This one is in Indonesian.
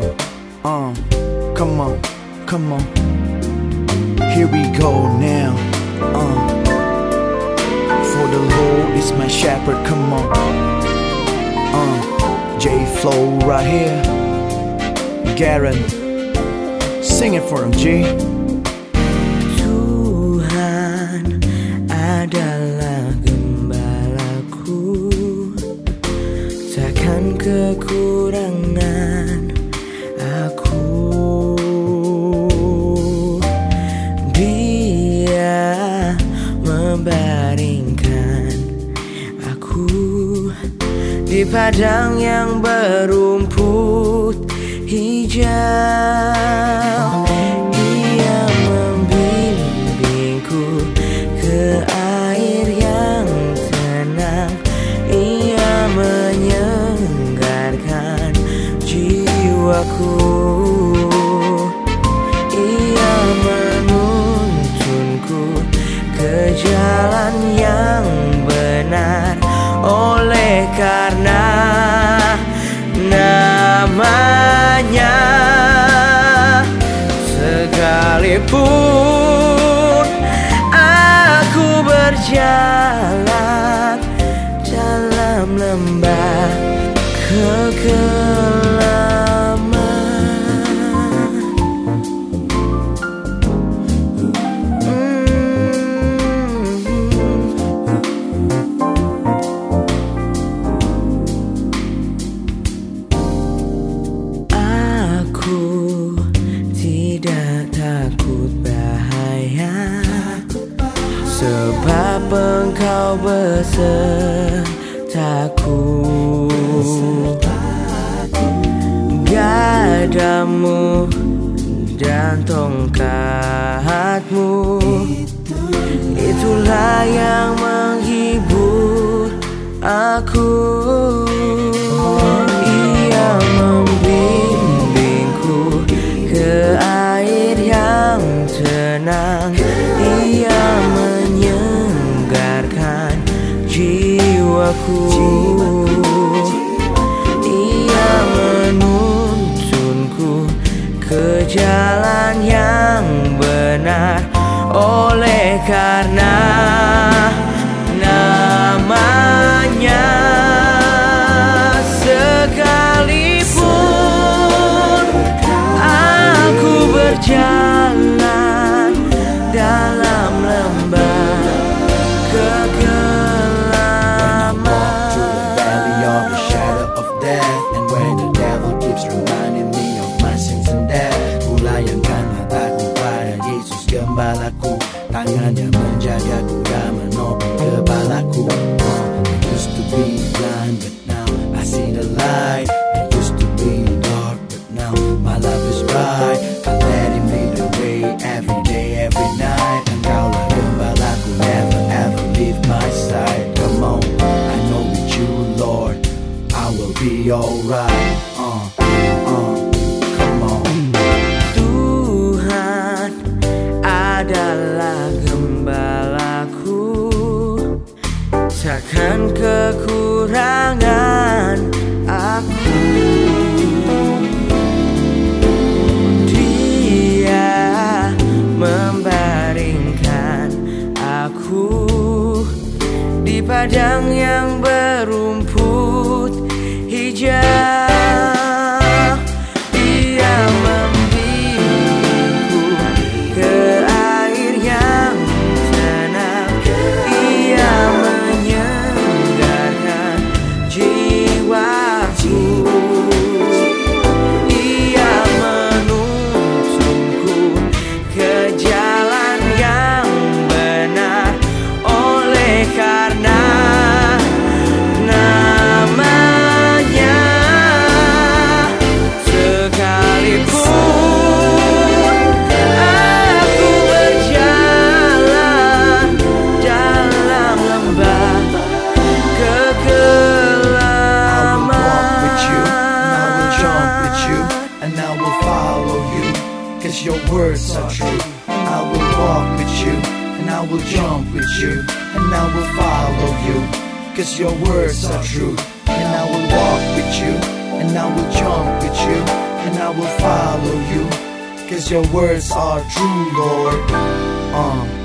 Uh, uh, come on, come on. Here we go now. Uh, for the Lord is my shepherd. Come on. Uh, J Flow right here. Garen, sing it for him, G. Tuhan adalah gembalaku Takkan kekurangan Padang yang berumput hijau. Ia membimbingku ke air yang tenang. Ia menyegarkan jiwaku. Ia menuntunku ke jalan yang benar. Oleh karena berjalan dalam lembah kegelapan engkau besertaku Gadamu dan tongkatmu Itulah yang menghibur aku karena namanya Sekalipun aku berjalan dalam lembah gembalaku. Tangannya menopang kepalaku I used to be blind but now I see the light. I used to be dark but now my love is bright. I let him lead the way every day, every night. Engkaulah gembalaku, never ever leave my side. Come on, I know with you Lord I will be alright uh, dan kekuatan cause your words are true. I will walk with you, and I will jump with you, and I will follow you, cause your words are true. And I will walk with you, and I will jump with you, and I will follow you. Cause your words are true, Lord. Uh.